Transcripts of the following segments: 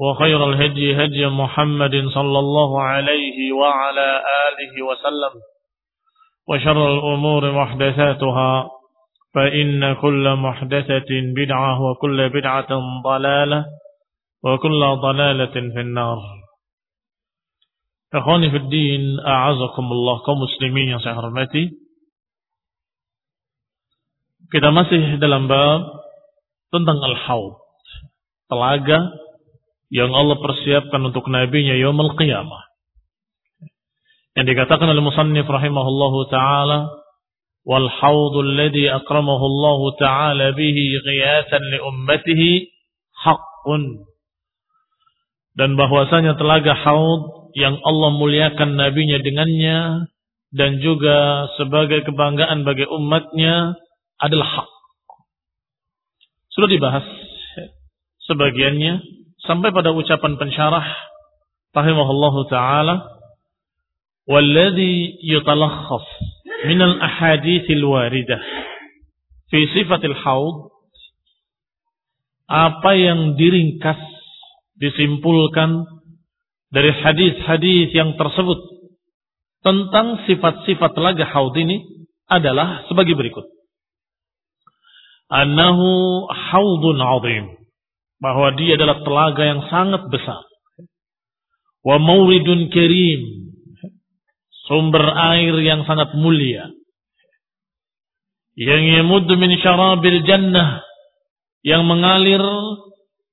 وخير الهدي هدي محمد صلى الله عليه وعلى آله وسلم وشر الأمور محدثاتها فإن كل محدثة بدعة وكل بدعة ضلالة وكل ضلالة في النار Ikhwani fi din, a'azakumullah kaum muslimin yang saya hormati. Kita masih dalam bab tentang al-haud. Telaga yang Allah persiapkan untuk nabinya yaumul qiyamah. Yang dikatakan oleh musannif rahimahullahu taala wal haudul ladzi akramahu Allah taala bihi ghiyatan li ummatihi haqqun. Dan bahwasanya telaga haud yang Allah muliakan nabinya dengannya dan juga sebagai kebanggaan bagi umatnya adalah hak. Sudah dibahas sebagiannya sampai pada ucapan pensyarah rahimahullah taala والذي yutalakhas من الأحاديث الواردة waridah fi sifatil haud apa yang diringkas disimpulkan dari hadis-hadis yang tersebut tentang sifat-sifat laga haud ini adalah sebagai berikut. Annahu haudun azim. Bahwa dia adalah telaga yang sangat besar. Wa mauridun karim. Sumber air yang sangat mulia. Yang yamuddu min syarabil jannah. Yang mengalir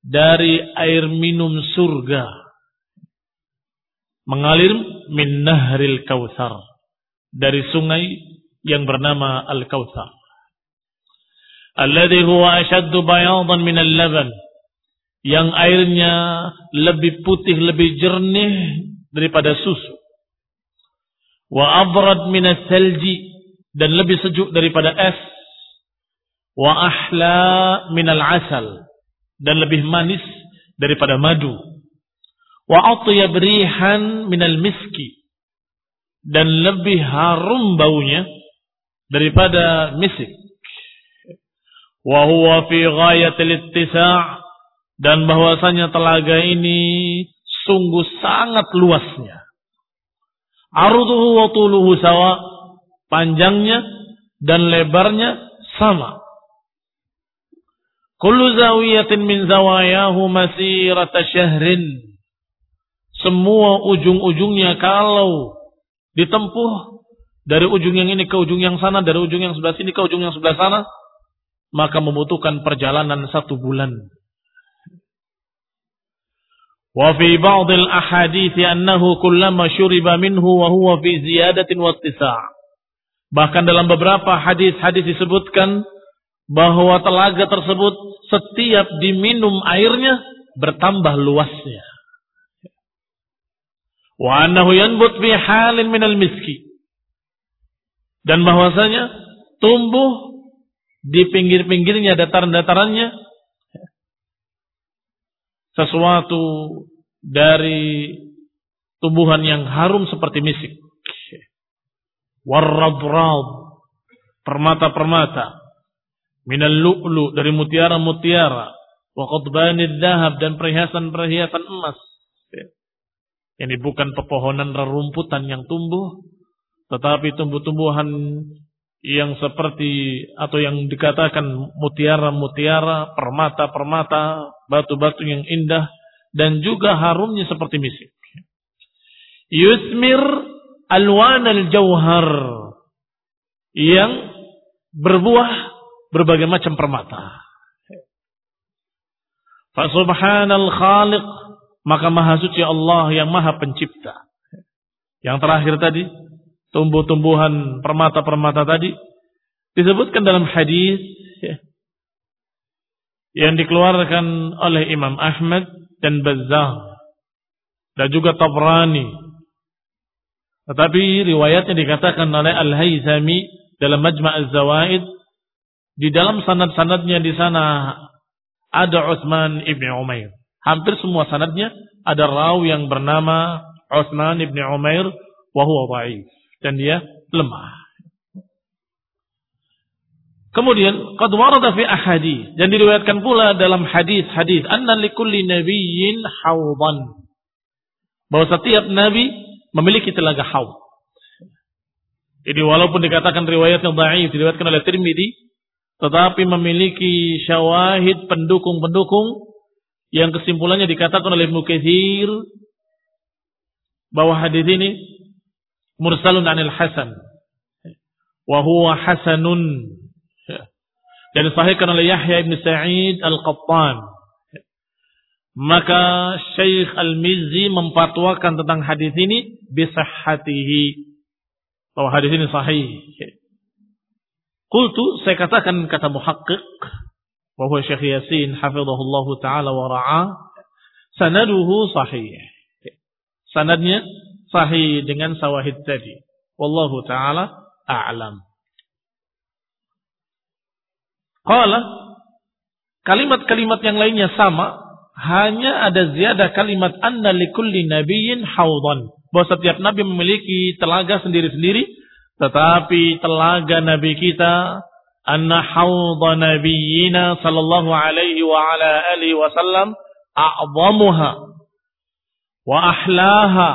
dari air minum surga mengalir min nahril kautsar dari sungai yang bernama al-kautsar alladhi huwa ashaddu bayadan min al-laban yang airnya lebih putih lebih jernih daripada susu. Wa abrad min salji dan lebih sejuk daripada es. Wa ahla min al-asal dan lebih manis daripada madu. Wa atyab rihan minal miski dan lebih harum baunya daripada misik. Wa huwa fi ghayatil ittisa' dan bahwasanya telaga ini sungguh sangat luasnya. Arduhu wa tuluhu sawa panjangnya dan lebarnya sama. Kullu zawiyatin min zawayahu masirata syahrin. Semua ujung-ujungnya kalau ditempuh dari ujung yang ini ke ujung yang sana, dari ujung yang sebelah sini ke ujung yang sebelah sana, maka membutuhkan perjalanan satu bulan. Ba'd al-ahadith annahu kullama shuriba minhu wa huwa fi ziyadatin wa Bahkan dalam beberapa hadis-hadis disebutkan bahwa telaga tersebut setiap diminum airnya bertambah luasnya. Wa annahu yanbut fi halin minal miski. Dan bahwasanya tumbuh di pinggir-pinggirnya dataran-datarannya sesuatu dari tumbuhan yang harum seperti misik. Warradrad, permata-permata minal lu'lu dari mutiara-mutiara wa qadbanid dahab dan perhiasan-perhiasan emas. Ini bukan pepohonan rerumputan yang tumbuh, tetapi tumbuh-tumbuhan yang seperti atau yang dikatakan mutiara-mutiara, permata-permata, batu-batu yang indah dan juga harumnya seperti misik. Yusmir alwan al-jauhar yang berbuah berbagai macam permata. Fasubhanal khaliq maka maha suci Allah yang maha pencipta. Yang terakhir tadi tumbuh-tumbuhan permata-permata tadi disebutkan dalam hadis ya, yang dikeluarkan oleh Imam Ahmad dan Bazzar dan juga Tabrani. Tetapi riwayatnya dikatakan oleh Al-Haythami dalam Majma' Az-Zawaid di dalam sanad-sanadnya di sana ada Utsman ibni Umair. Hampir semua sanadnya ada rawi yang bernama Utsman ibni Umair wa huwa dan dia lemah. Kemudian qad warada fi dan diriwayatkan pula dalam hadis-hadis anna likulli nabiyyin. Bahwa setiap nabi memiliki telaga haud. Jadi walaupun dikatakan riwayatnya dhaif diriwayatkan oleh Tirmidzi tetapi memiliki syawahid pendukung-pendukung yang kesimpulannya dikatakan oleh Ibnu bahwa hadis ini mursalun anil Hasan. Wa huwa hasanun. Dan disahihkan oleh Yahya bin Sa'id Al-Qattan. Maka Syekh Al-Mizzi memfatwakan tentang hadis ini bisahhatihi. Bahwa hadis ini sahih. Qultu saya katakan kata muhaqqiq. Bahwa Syekh Yasin hafizahullahu taala wa ra'a. Sanaduhu sahih. Sanadnya sahih dengan sawahid tadi. Wallahu taala a'lam. Qala kalimat-kalimat yang lainnya sama, hanya ada ziyadah kalimat anna likulli nabiyyin haudan. Bahwa setiap nabi memiliki telaga sendiri-sendiri tetapi telaga Nabi kita anna hawdha nabiyyina sallallahu alaihi wa ala alihi wasallam a'zamuha wa ahlaha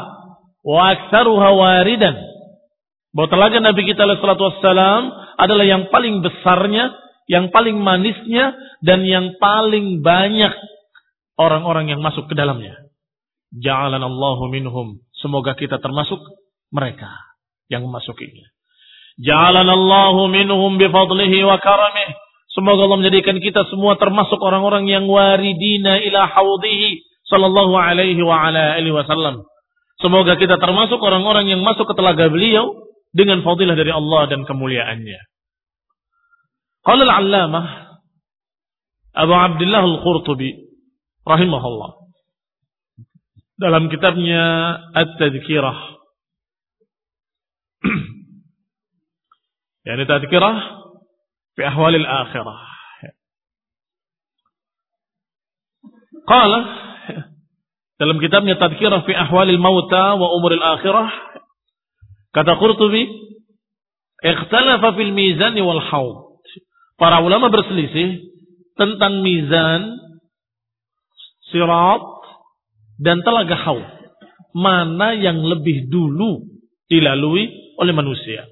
wa aktsaruha waridan. Bahwa telaga Nabi kita alaihi wassalam adalah yang paling besarnya, yang paling manisnya dan yang paling banyak orang-orang yang masuk ke dalamnya. Ja'alanallahu minhum. Semoga kita termasuk mereka yang memasukinya. Ja'alanallahu minhum bifadlihi wa karamih. Semoga Allah menjadikan kita semua termasuk orang-orang yang waridina ila haudhihi sallallahu alaihi wa ala alihi wasallam. Semoga kita termasuk orang-orang yang masuk ke telaga beliau dengan fadilah dari Allah dan kemuliaannya. Qala al-allamah Abu Abdullah Al-Qurtubi rahimahullah dalam kitabnya At-Tadhkirah Yani tadkirah fi ahwalil akhirah. Qala dalam kitabnya Tadkirah fi ahwalil mauta wa umuril akhirah kata Qurtubi ikhtalafa fil mizan wal haud. Para ulama berselisih tentang mizan, sirat dan telaga haud. Mana yang lebih dulu dilalui oleh manusia?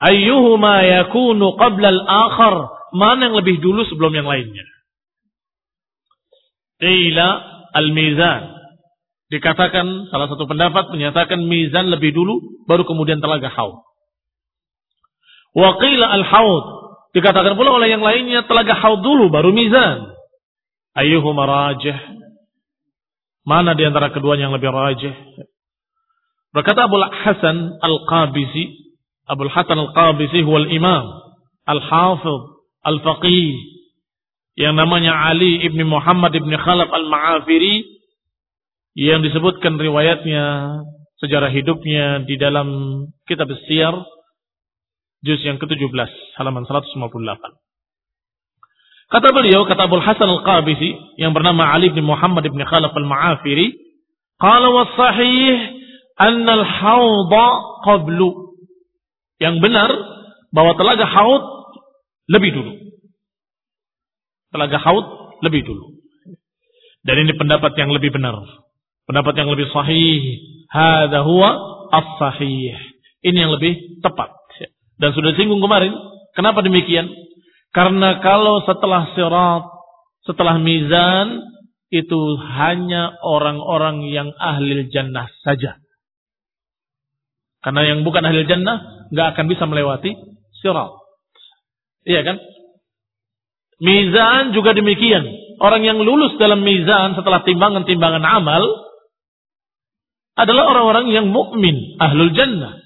Ayyuhuma yakunu qabla al-akhar. Mana yang lebih dulu sebelum yang lainnya? Qila al-mizan. Dikatakan salah satu pendapat menyatakan mizan lebih dulu baru kemudian telaga haud. Wa qila al-haud. Dikatakan pula oleh yang lainnya telaga haud dulu baru mizan. Ayyuhuma rajih. Mana di antara keduanya yang lebih rajih? Berkata Abu Hasan Al-Qabisi Abu Hasan Al-Qabisi huwa al-imam al-hafidh al-faqih yang namanya Ali ibni Muhammad ibni Khalaf al-Ma'afiri yang disebutkan riwayatnya sejarah hidupnya di dalam kitab Siyar juz yang ke-17 halaman 158. Kata beliau, kata Abu Hasan Al-Qabisi yang bernama Ali bin Muhammad bin Khalaf Al-Ma'afiri, qala was sahih anna al-hawda qablu. Yang benar bahwa telaga haud lebih dulu. Telaga haud lebih dulu. Dan ini pendapat yang lebih benar. Pendapat yang lebih sahih. Hada huwa as-sahih. Ini yang lebih tepat. Dan sudah singgung kemarin. Kenapa demikian? Karena kalau setelah sirat, setelah mizan, itu hanya orang-orang yang ahli jannah saja. Karena yang bukan ahli jannah nggak akan bisa melewati sirat. Iya kan? Mizan juga demikian. Orang yang lulus dalam mizan setelah timbangan-timbangan amal adalah orang-orang yang mukmin, ahlul jannah.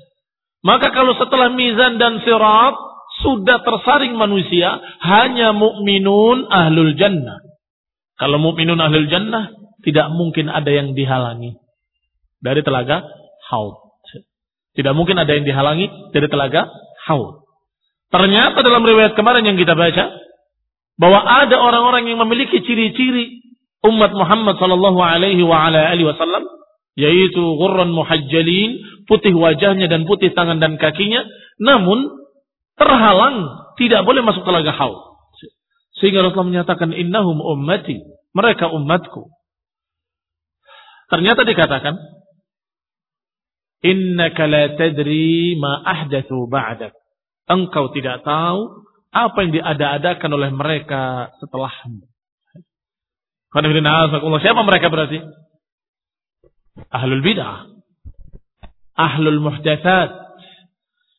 Maka kalau setelah mizan dan sirat sudah tersaring manusia, hanya mukminun ahlul jannah. Kalau mukminun ahlul jannah, tidak mungkin ada yang dihalangi dari telaga haud. Tidak mungkin ada yang dihalangi dari telaga haud. Ternyata dalam riwayat kemarin yang kita baca bahwa ada orang-orang yang memiliki ciri-ciri umat Muhammad sallallahu alaihi wa ala alihi wasallam yaitu ghurran muhajjalin, putih wajahnya dan putih tangan dan kakinya, namun terhalang tidak boleh masuk telaga haud. Sehingga Rasulullah menyatakan innahum ummati, mereka umatku. Ternyata dikatakan Innaka la tadri ma ahdathu ba'dak. Engkau tidak tahu apa yang diada-adakan oleh mereka setelahmu. Siapa mereka berarti? Ahlul bid'ah. Ahlul muhdatsat.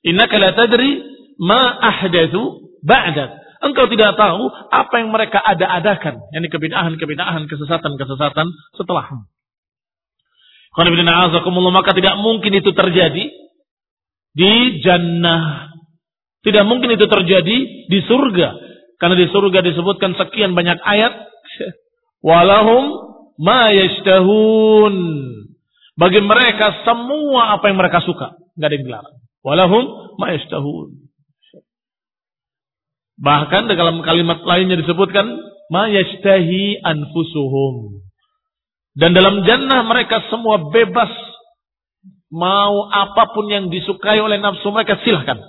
Innaka la tadri ma ahdathu ba'dak. Engkau tidak tahu apa yang mereka ada-adakan. Yani kebid'ahan-kebid'ahan, kesesatan-kesesatan setelahmu maka tidak mungkin itu terjadi di jannah. Tidak mungkin itu terjadi di surga. Karena di surga disebutkan sekian banyak ayat. Walahum ma yashtahun. Bagi mereka semua apa yang mereka suka. Gak ada yang dilarang. Walahum ma yashtahun. Bahkan dalam kalimat lainnya disebutkan ma yashtahi anfusuhum. Dan dalam jannah mereka semua bebas mau apa pun yang disukai oleh nafsu mereka silahkan.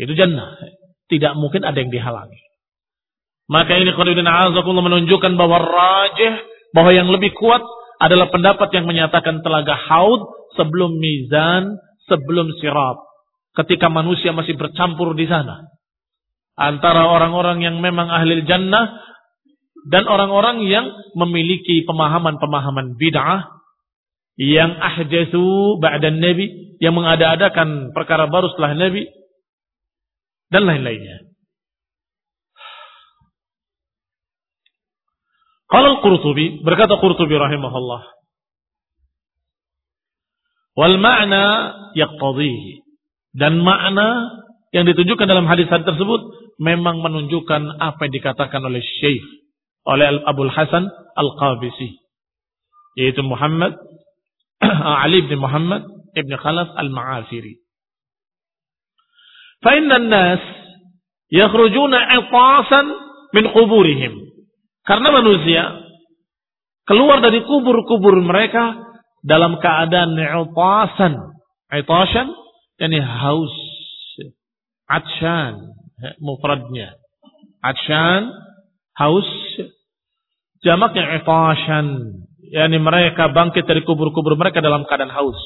Itu jannah. Tidak mungkin ada yang dihalangi. Maka ini Qadidin Azakullah menunjukkan bahwa rajih, bahwa yang lebih kuat adalah pendapat yang menyatakan telaga haud sebelum mizan, sebelum sirat. Ketika manusia masih bercampur di sana. Antara orang-orang yang memang ahli jannah dan orang-orang yang memiliki pemahaman-pemahaman bid'ah yang ahjatsu ba'da nabi yang mengada-adakan perkara baru setelah nabi dan lain-lainnya. Kalau Qurtubi berkata Qurtubi rahimahullah wal ma'na yaqtadhihi dan makna yang ditunjukkan dalam hadis-hadis tersebut memang menunjukkan apa yang dikatakan oleh Syekh oleh Abu Hasan Al-Qabisi yaitu Muhammad Ali bin Muhammad ibn Khalaf Al-Ma'afiri. Fa'inna nas yakhrujuna itasan min kuburihim. Karena manusia keluar dari kubur-kubur mereka dalam keadaan itasan. Itasan yani haus. Atshan mufradnya. Atshan haus Jamaknya ifashan. Yani mereka bangkit dari kubur-kubur mereka dalam keadaan haus.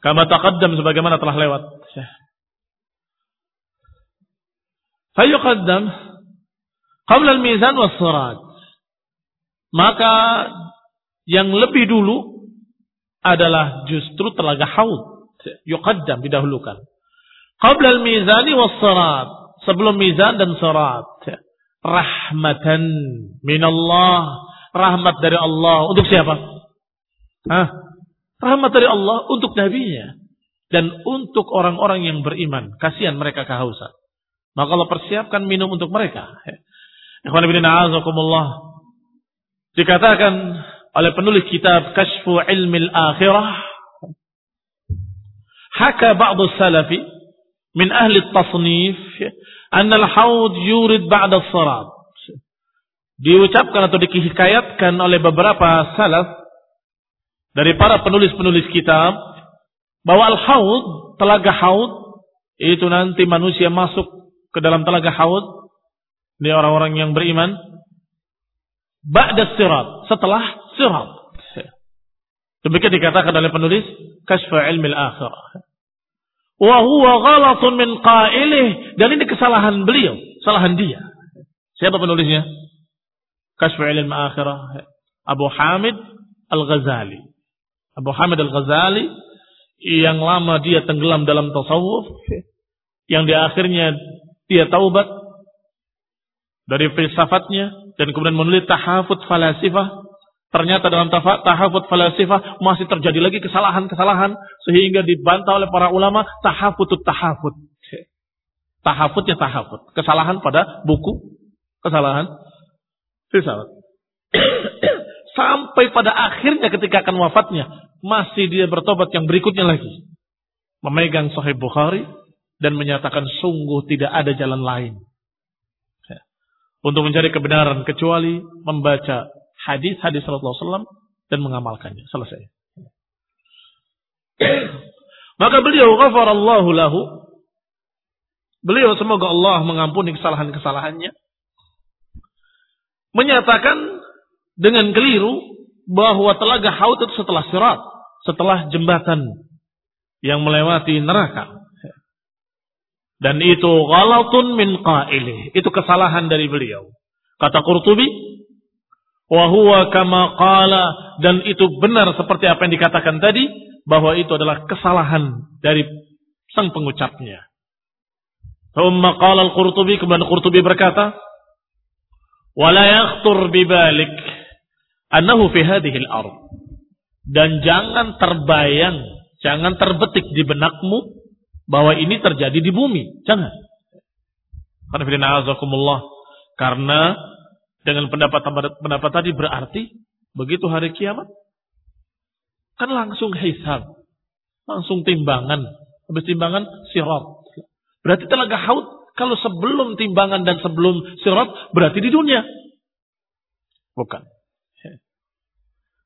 Kama taqaddam sebagaimana telah lewat. Fayuqaddam qabla al-mizan was surat. Maka yang lebih dulu adalah justru telaga haud. Yuqaddam didahulukan. Qabla al-mizani was surat. Sebelum mizan dan surat rahmatan minallah, rahmat dari Allah untuk siapa? Hah? Rahmat dari Allah untuk nabinya. dan untuk orang-orang yang beriman. Kasihan mereka kehausan. Maka Allah persiapkan minum untuk mereka. Ikhwan ibn Dikatakan oleh penulis kitab Kashfu Ilmi Al-Akhirah. Haka ba'du salafi min ahli tasnif anna al-haud yurid ba'da salat. Diucapkan atau dikihikayatkan oleh beberapa salaf dari para penulis-penulis kitab bahwa al-haud, telaga haud itu nanti manusia masuk ke dalam telaga haud. Ini orang-orang yang beriman. Ba'da sirat setelah sirat. Demikian dikatakan oleh penulis kasfa ilmi al-akhirah wa huwa ghalatun min qailih. Dan ini kesalahan beliau kesalahan dia. Siapa penulisnya? Kasfa ilmi al-akhirah Abu Hamid Al-Ghazali. Abu Hamid Al-Ghazali yang lama dia tenggelam dalam tasawuf yang di akhirnya dia taubat dari filsafatnya dan kemudian menulis tahafut falasifah. Ternyata dalam tahafut falasifah masih terjadi lagi kesalahan-kesalahan sehingga dibantah oleh para ulama tahafutut tahafut. Tahafutnya tahafut. Kesalahan pada buku, kesalahan filsafat. Sampai pada akhirnya ketika akan wafatnya masih dia bertobat yang berikutnya lagi. Memegang Sahih Bukhari dan menyatakan sungguh tidak ada jalan lain ya. untuk mencari kebenaran kecuali membaca hadis-hadis Rasulullah SAW dan mengamalkannya. Selesai. Maka beliau ghafarallahu lahu. Beliau semoga Allah mengampuni kesalahan-kesalahannya. Menyatakan dengan keliru bahwa telaga Haud itu setelah sirat, setelah jembatan yang melewati neraka. Dan itu ghalatun min qailih. Itu kesalahan dari beliau. Kata Qurtubi, wa huwa kama qala dan itu benar seperti apa yang dikatakan tadi bahwa itu adalah kesalahan dari sang pengucapnya. Thumma qala al-Qurtubi kemudian Qurtubi berkata, "Wa la yakhtur bi balik annahu fi hadhihi al-ard." Dan jangan terbayang, jangan terbetik di benakmu bahwa ini terjadi di bumi. Jangan. Karena dengan pendapat pendapat tadi berarti begitu hari kiamat kan langsung hisab, langsung timbangan, habis timbangan sirat. Berarti telaga haud kalau sebelum timbangan dan sebelum sirat berarti di dunia. Bukan.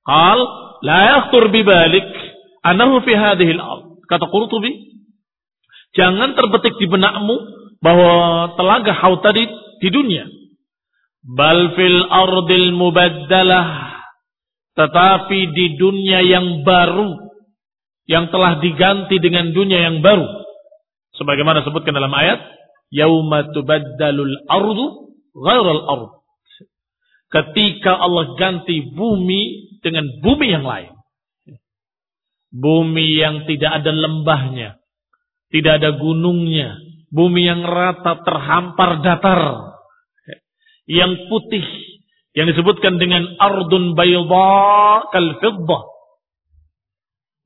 Hal la yakhtur bibalik anahu fi hadhihi al Kata Qurtubi, Jangan terbetik di benakmu bahwa telaga haud tadi di dunia. Bal fil ardil mubaddalah. Tetapi di dunia yang baru. Yang telah diganti dengan dunia yang baru. Sebagaimana sebutkan dalam ayat. Yauma tubaddalul ardu ghairal ard. Ketika Allah ganti bumi dengan bumi yang lain. Bumi yang tidak ada lembahnya tidak ada gunungnya. Bumi yang rata terhampar datar. Yang putih. Yang disebutkan dengan ardun bayda kal fiddah.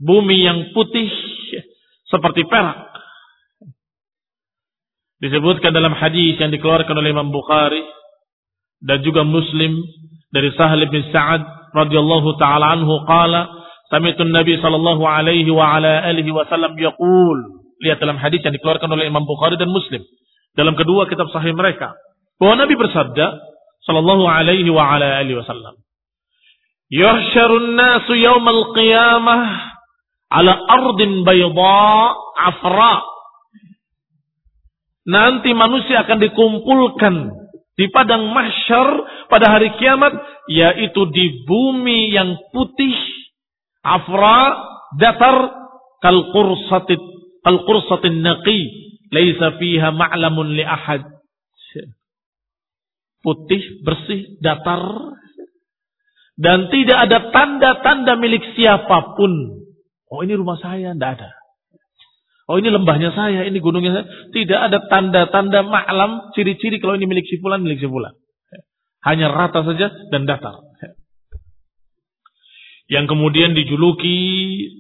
Bumi yang putih seperti perak. Disebutkan dalam hadis yang dikeluarkan oleh Imam Bukhari dan juga Muslim dari Sahal bin Sa'ad radhiyallahu taala anhu qala sami'tu Nabi sallallahu alaihi wa ala alihi wasallam yaqul Lihat dalam hadis yang dikeluarkan oleh Imam Bukhari dan Muslim. Dalam kedua kitab sahih mereka. Bahwa Nabi bersabda. Sallallahu alaihi wa ala alihi wasallam. Yuhsyarun nasu yawmal qiyamah. Ala ardin bayda afra. Nanti manusia akan dikumpulkan di padang mahsyar pada hari kiamat yaitu di bumi yang putih afra datar kal al-qursatin naqi laisa fiha ma'lamun li ahad. Putih, bersih, datar dan tidak ada tanda-tanda milik siapa pun. Oh ini rumah saya, tidak ada. Oh ini lembahnya saya, ini gunungnya saya. Tidak ada tanda-tanda maklam, ciri-ciri kalau ini milik si fulan, milik si fulan. Hanya rata saja dan datar. Yang kemudian dijuluki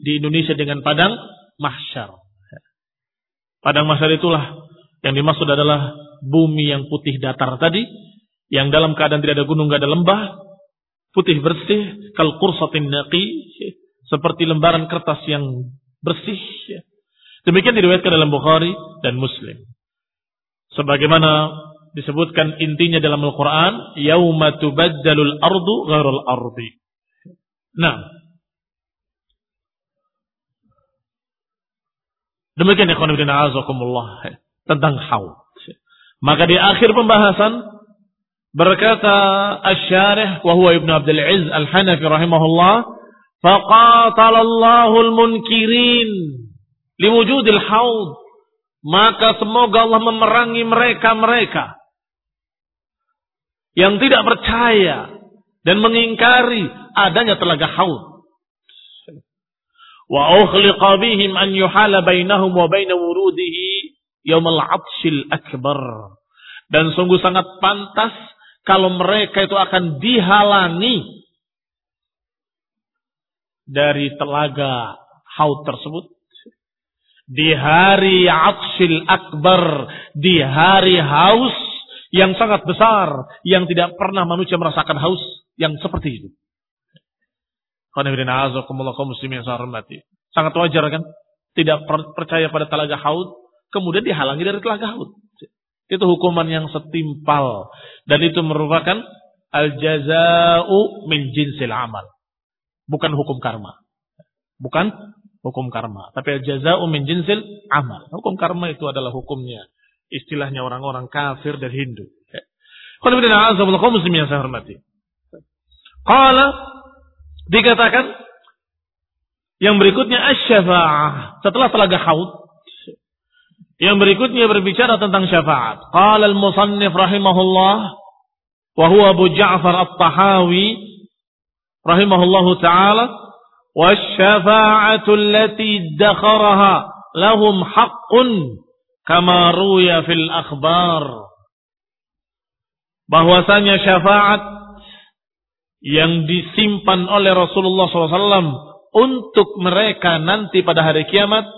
di Indonesia dengan padang mahsyar. Padang mahsyar itulah yang dimaksud adalah bumi yang putih datar tadi, yang dalam keadaan tidak ada gunung, tidak ada lembah, putih bersih, kal kursatin naqi, seperti lembaran kertas yang bersih. Demikian diriwayatkan dalam Bukhari dan Muslim. Sebagaimana disebutkan intinya dalam Al-Quran, yauma tubaddalul ardu ghairul ardi. Nah, demikian ikhwan ibn a'azakumullah tentang haud. Maka di akhir pembahasan berkata Asy-Syarih wa huwa Ibnu Abdul Aziz Al-Hanafi rahimahullah, faqatalallahu al-munkirin liwujudil haud. Maka semoga Allah memerangi mereka-mereka yang tidak percaya dan mengingkari adanya telaga haud. Wa ukhliqa bihim an yuhala bainahum wa baina wurudihi yaumul akbar. Dan sungguh sangat pantas kalau mereka itu akan dihalangi dari telaga haud tersebut di hari atshil akbar, di hari haus yang sangat besar, yang tidak pernah manusia merasakan haus yang seperti itu. Sangat wajar kan? Tidak percaya pada telaga haud, kemudian dihalangi dari telaga haud. Itu hukuman yang setimpal. Dan itu merupakan al-jaza'u min jinsil amal. Bukan hukum karma. Bukan hukum karma. Tapi al-jaza'u min jinsil amal. Hukum karma itu adalah hukumnya. Istilahnya orang-orang kafir dan Hindu. Qala dikatakan yang berikutnya asy-syafa'ah. Setelah telaga haud yang berikutnya berbicara tentang syafaat. Qala al-musannif rahimahullah wa huwa Abu Ja'far At-Tahawi rahimahullahu taala wasyafa'atu allati dakharaha lahum haqqun kama ruya fil akhbar bahwasanya syafaat yang disimpan oleh Rasulullah SAW untuk mereka nanti pada hari kiamat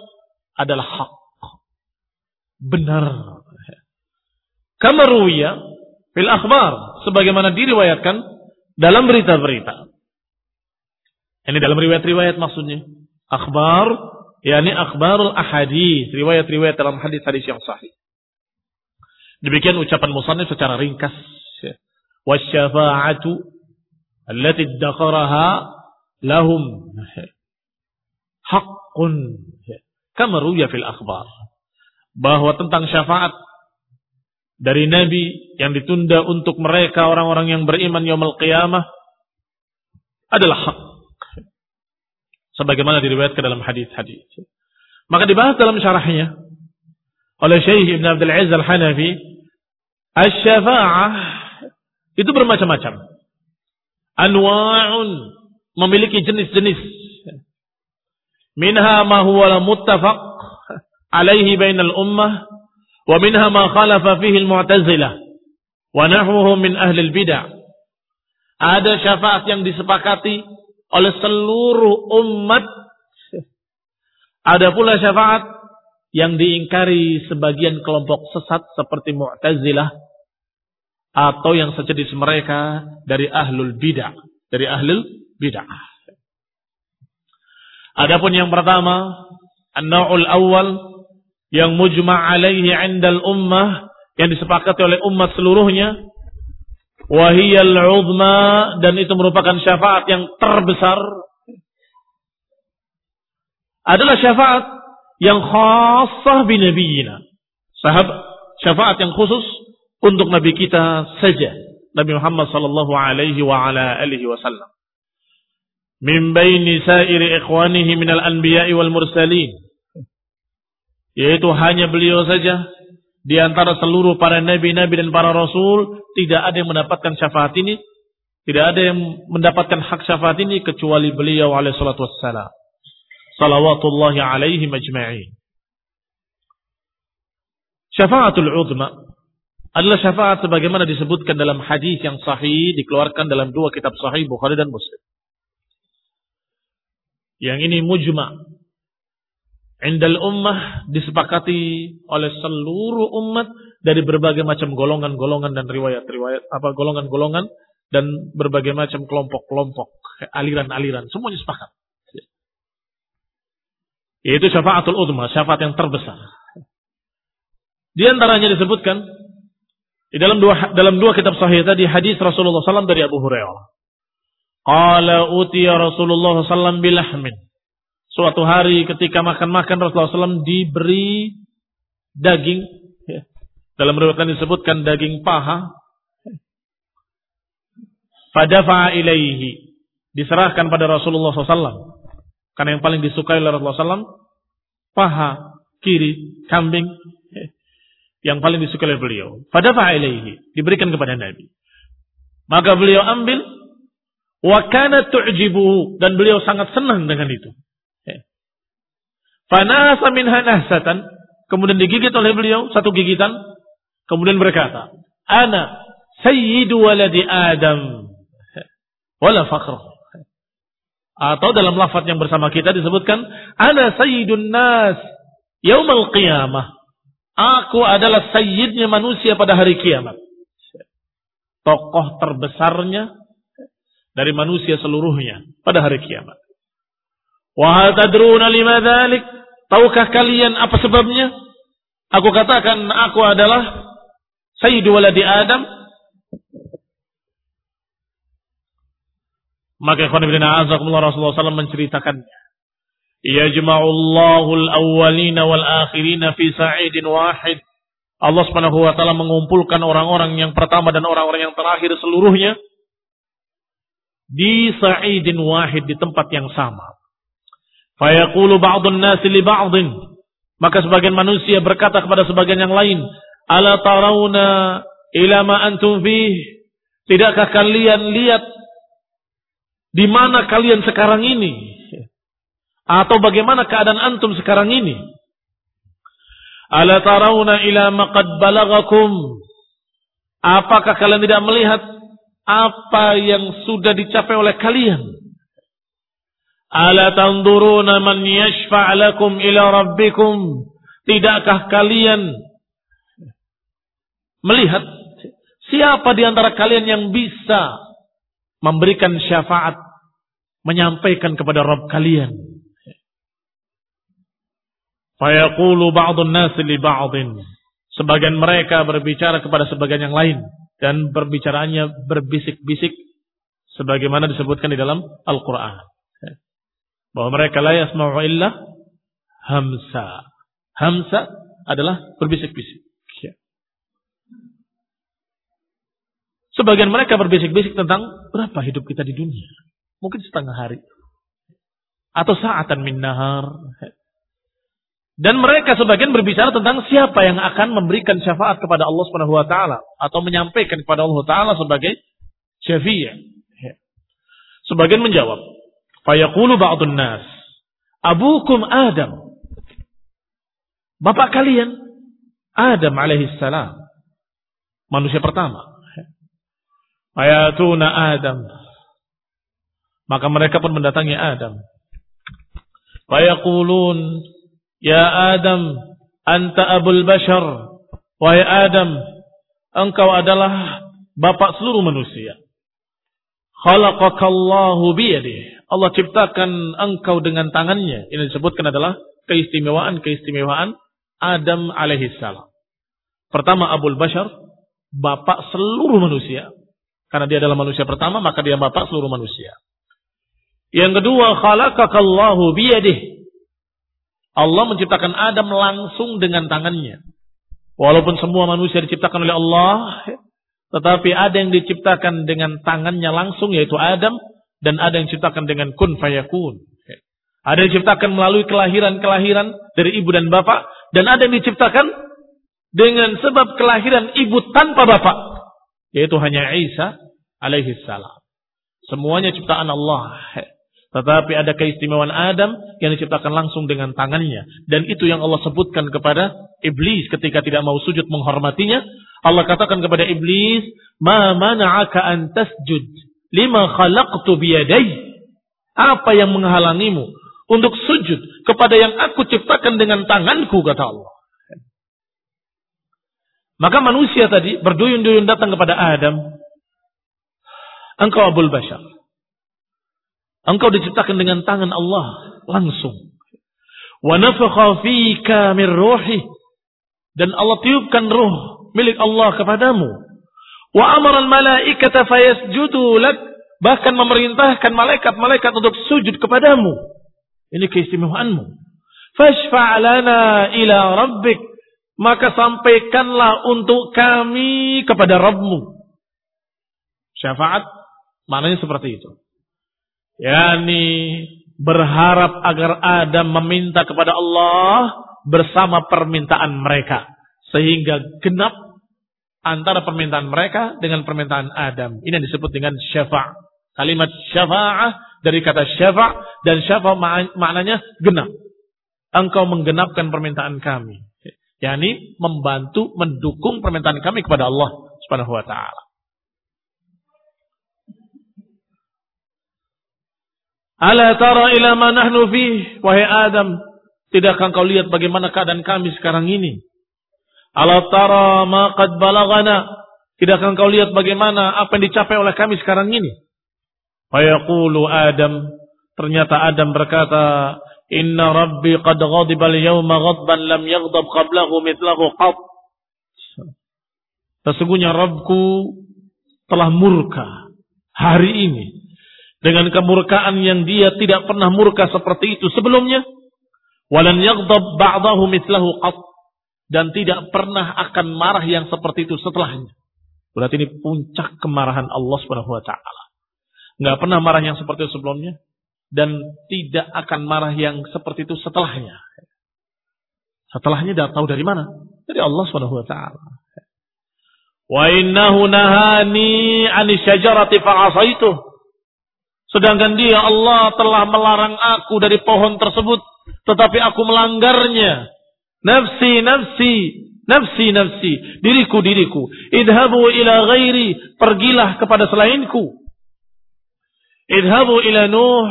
adalah hak benar. Kamaruya fil akhbar sebagaimana diriwayatkan dalam berita-berita. Ini dalam riwayat-riwayat maksudnya. Akhbar yakni akhbarul ahadits, riwayat-riwayat dalam hadis-hadis yang sahih. Demikian ucapan musannif secara ringkas. Wasyafa'atu allati dakharaha lahum haqqun kama ruya fil akhbar bahwa tentang syafaat dari Nabi yang ditunda untuk mereka orang-orang yang beriman yaumul qiyamah adalah hak. Sebagaimana diriwayatkan dalam hadis-hadis. Maka dibahas dalam syarahnya oleh Syekh Ibn Abdul Aziz Al-Hanafi, asy-syafa'ah itu bermacam-macam. Anwa'un memiliki jenis-jenis. Minha ma huwa muttafaq alaihi bainal ummah wa minha ma khalafa fihi al-mu'tazilah wa nahwuhum min ahli al-bid'ah. Ada syafaat yang disepakati oleh seluruh umat. Ada pula syafaat yang diingkari sebagian kelompok sesat seperti Mu'tazilah atau yang sejenis mereka dari ahlul bid'ah, dari ahlul bid'ah. Adapun yang pertama, an-nau'ul awal yang mujma' alaihi 'indal ummah yang disepakati oleh umat seluruhnya wahiyal 'uzma dan itu merupakan syafaat yang terbesar adalah syafaat yang khassah bi nabiyina sahabat syafaat yang khusus untuk nabi kita saja Nabi Muhammad sallallahu alaihi wa ala alihi wasallam min baini sa'iri ikhwanihi minal anbiya'i wal mursalin yaitu hanya beliau saja di antara seluruh para nabi-nabi dan para rasul tidak ada yang mendapatkan syafaat ini, tidak ada yang mendapatkan hak syafaat ini kecuali beliau alaihi salatu wassalam. Salawatullahi alaihi majma'in. Syafaatul uzma adalah syafaat sebagaimana disebutkan dalam hadis yang sahih dikeluarkan dalam dua kitab sahih Bukhari dan Muslim. Yang ini mujma Indal ummah disepakati oleh seluruh umat dari berbagai macam golongan-golongan dan riwayat-riwayat apa golongan-golongan dan berbagai macam kelompok-kelompok, aliran-aliran, semuanya sepakat. Yaitu syafaatul udma, syafaat yang terbesar. Di antaranya disebutkan di dalam dua dalam dua kitab sahih tadi hadis Rasulullah SAW dari Abu Hurairah. Qala utiya Rasulullah SAW bilahmin. Suatu hari ketika makan-makan Rasulullah SAW diberi daging. Ya. Dalam riwayat disebutkan daging paha. Fadafa'a ilaihi. Diserahkan pada Rasulullah SAW. Karena yang paling disukai oleh Rasulullah SAW, paha kiri kambing yang paling disukai oleh beliau. Fadafa'a ilaihi. Diberikan kepada Nabi. Maka beliau ambil. Wa kana tu'jibuhu. Dan beliau sangat senang dengan itu. Fanasa minha nahsatan. Kemudian digigit oleh beliau satu gigitan. Kemudian berkata, Ana sayyidu waladi Adam. Wala fakhr. Atau dalam lafaz yang bersama kita disebutkan, Ana sayyidun nas yaumal qiyamah. Aku adalah sayyidnya manusia pada hari kiamat. Tokoh terbesarnya dari manusia seluruhnya pada hari kiamat. Wa tadruna lima? Tahukah kalian apa sebabnya? Aku katakan aku adalah Sayyidu waladi Adam. Maka ikhwan ibn a'azakumullah Rasulullah SAW menceritakannya. Yajma'ullahu al-awwalina wal-akhirina fi sa'idin wahid. Allah Subhanahu wa taala mengumpulkan orang-orang yang pertama dan orang-orang yang terakhir seluruhnya di sa'idin wahid di tempat yang sama. Fayaqulu ba'dun nasi li ba'din. Maka sebagian manusia berkata kepada sebagian yang lain, "Ala tarawna ila ma antum fih?" Tidakkah kalian lihat di mana kalian sekarang ini? Atau bagaimana keadaan antum sekarang ini? Ala tarawna ila ma qad balagakum? Apakah kalian tidak melihat apa yang sudah dicapai oleh kalian? Ala tanduruna man yashfa' lakum ila rabbikum? Tidakkah kalian melihat siapa di antara kalian yang bisa memberikan syafaat menyampaikan kepada Rabb kalian? Fayaqulu ba'dun nas li ba'din. Sebagian mereka berbicara kepada sebagian yang lain dan perbicaraannya berbisik-bisik sebagaimana disebutkan di dalam Al-Qur'an bahwa mereka la yasma'u illa hamsa. Hamsa adalah berbisik-bisik. Ya. Sebagian mereka berbisik-bisik tentang berapa hidup kita di dunia. Mungkin setengah hari. Atau saatan min nahar. Dan mereka sebagian berbicara tentang siapa yang akan memberikan syafaat kepada Allah Subhanahu wa taala atau menyampaikan kepada Allah taala sebagai syafi'iyah. Ya. Sebagian menjawab, Fayaqulu ba'dun nas. Abukum Adam. Bapak kalian Adam alaihi salam. Manusia pertama. Ayatuna Adam. Maka mereka pun mendatangi Adam. Fayaqulun Ya Adam, anta abul bashar. Wahai Adam, engkau adalah bapak seluruh manusia. Khalaqakallahu biyadih. Allah ciptakan engkau dengan tangannya. Ini disebutkan adalah keistimewaan-keistimewaan Adam alaihissalam. Pertama Abul Bashar, bapak seluruh manusia. Karena dia adalah manusia pertama, maka dia bapak seluruh manusia. Yang kedua, khalaqakallahu biyadih. Allah menciptakan Adam langsung dengan tangannya. Walaupun semua manusia diciptakan oleh Allah, tetapi ada yang diciptakan dengan tangannya langsung yaitu Adam dan ada yang diciptakan dengan kun fayakun. Ada yang diciptakan melalui kelahiran-kelahiran dari ibu dan bapak dan ada yang diciptakan dengan sebab kelahiran ibu tanpa bapak yaitu hanya Isa alaihi salam. Semuanya ciptaan Allah. Tetapi ada keistimewaan Adam yang diciptakan langsung dengan tangannya. Dan itu yang Allah sebutkan kepada iblis ketika tidak mau sujud menghormatinya. Allah katakan kepada iblis, Ma mana'aka an tasjud lima khalaqtu biyadai. Apa yang menghalangimu untuk sujud kepada yang aku ciptakan dengan tanganku kata Allah. Maka manusia tadi berduyun-duyun datang kepada Adam. Engkau Abul Bashar. Engkau diciptakan dengan tangan Allah langsung. Wa nafakha fika min ruhi. Dan Allah tiupkan ruh milik Allah kepadamu. Wa amara al-malaikata fayasjudu lak. Bahkan memerintahkan malaikat-malaikat untuk sujud kepadamu. Ini keistimewaanmu. Fashfa' lana ila rabbik. Maka sampaikanlah untuk kami kepada Rabbmu. Syafaat maknanya seperti itu. Yani berharap agar Adam meminta kepada Allah bersama permintaan mereka. Sehingga genap antara permintaan mereka dengan permintaan Adam. Ini yang disebut dengan syafa' Kalimat syafa'ah dari kata syafa' dan syafa' maknanya genap. Engkau menggenapkan permintaan kami. yakni membantu, mendukung permintaan kami kepada Allah Subhanahu wa taala. Ala tara ila ma nahnu wahai Adam, tidakkah engkau lihat bagaimana keadaan kami sekarang ini? Ala tara ma qad balagana, tidakkah engkau lihat bagaimana apa yang dicapai oleh kami sekarang ini? Fayaqulu Adam, ternyata Adam berkata, "Inna Rabbi qad ghadiba al-yawma ghadban lam yaghdab qablahu mithlahu qat." Sesungguhnya Rabbku telah murka hari ini dengan kemurkaan yang dia tidak pernah murka seperti itu sebelumnya. Walan yaghdab ba'dahu mithlahu qat dan tidak pernah akan marah yang seperti itu setelahnya. Berarti ini puncak kemarahan Allah Subhanahu wa taala. Nggak pernah marah yang seperti itu sebelumnya. Dan tidak akan marah yang seperti itu setelahnya. Setelahnya tidak tahu dari mana. Dari Allah subhanahu wa ta'ala. Wa innahu nahani ani syajarati fa'asaitu. Sedangkan dia Allah telah melarang aku dari pohon tersebut. Tetapi aku melanggarnya. Nafsi, nafsi, nafsi, nafsi. Diriku, diriku. Idhabu ila ghairi. Pergilah kepada selainku. Idhabu ila Nuh.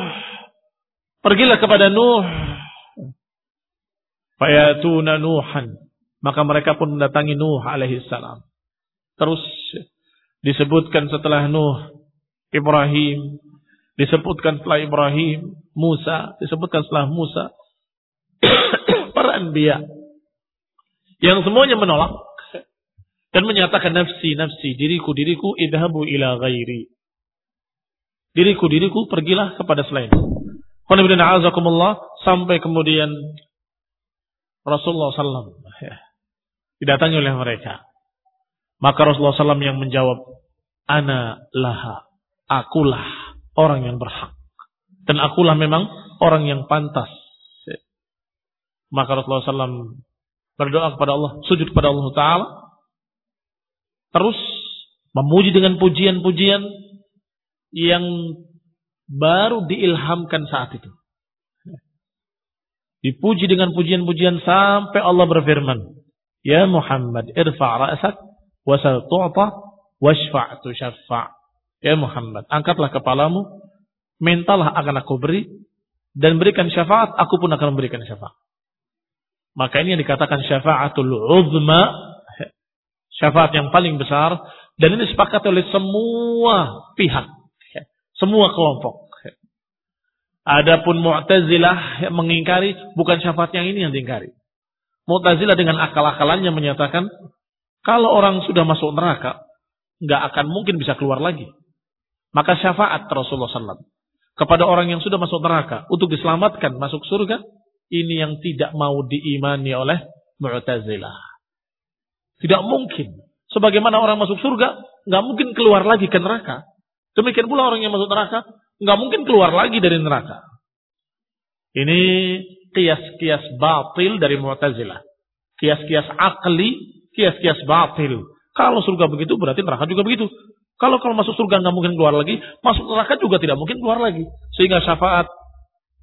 Pergilah kepada Nuh. Fayatuna Nuhan. Maka mereka pun mendatangi Nuh alaihi salam. Terus disebutkan setelah Nuh Ibrahim, disebutkan setelah Ibrahim Musa, disebutkan setelah Musa. Para anbiya. Yang semuanya menolak. Dan menyatakan nafsi nafsi diriku diriku idhabu ila ghairi. Diriku, diriku, pergilah kepada selain. Sampai kemudian Rasulullah SAW ya, didatangi oleh mereka. Maka Rasulullah SAW yang menjawab, Ana laha, akulah orang yang berhak. Dan akulah memang orang yang pantas. Maka Rasulullah SAW berdoa kepada Allah, sujud kepada Allah Ta'ala. Terus memuji dengan pujian-pujian yang baru diilhamkan saat itu. Dipuji dengan pujian-pujian sampai Allah berfirman, Ya Muhammad, irfa' ra'sak, wasal tu'ta, washfa' tushaffa' Ya Muhammad, angkatlah kepalamu, mintalah akan aku beri, dan berikan syafaat, aku pun akan memberikan syafaat. Maka ini yang dikatakan syafaatul uzma, syafaat yang paling besar, dan ini sepakat oleh semua pihak. Semua kelompok. Adapun Mu'tazilah yang mengingkari bukan syafaat yang ini yang diingkari. Mu'tazilah dengan akal-akalannya menyatakan kalau orang sudah masuk neraka nggak akan mungkin bisa keluar lagi. Maka syafaat Rasulullah SAW kepada orang yang sudah masuk neraka untuk diselamatkan masuk surga ini yang tidak mau diimani oleh Mu'tazilah. Tidak mungkin. Sebagaimana orang masuk surga nggak mungkin keluar lagi ke neraka. Demikian pula orang yang masuk neraka nggak mungkin keluar lagi dari neraka. Ini kias-kias batil dari Mu'tazilah. Kias-kias akli, kias-kias batil. Kalau surga begitu berarti neraka juga begitu. Kalau kalau masuk surga nggak mungkin keluar lagi, masuk neraka juga tidak mungkin keluar lagi. Sehingga syafaat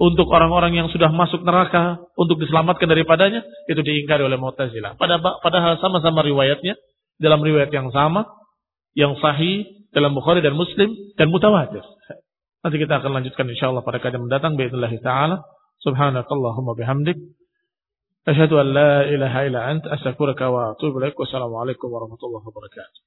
untuk orang-orang yang sudah masuk neraka untuk diselamatkan daripadanya itu diingkari oleh Mu'tazilah. Padahal sama-sama riwayatnya dalam riwayat yang sama, yang sahih dalam Bukhari dan Muslim dan mutawatir. Nanti kita akan lanjutkan insyaallah pada kajian mendatang باذن taala. Subhanakallahumma bihamdik. Asyhadu an la ilaha illa anta astaghfiruka wa atubu ilaik. Wassalamualaikum warahmatullahi wabarakatuh.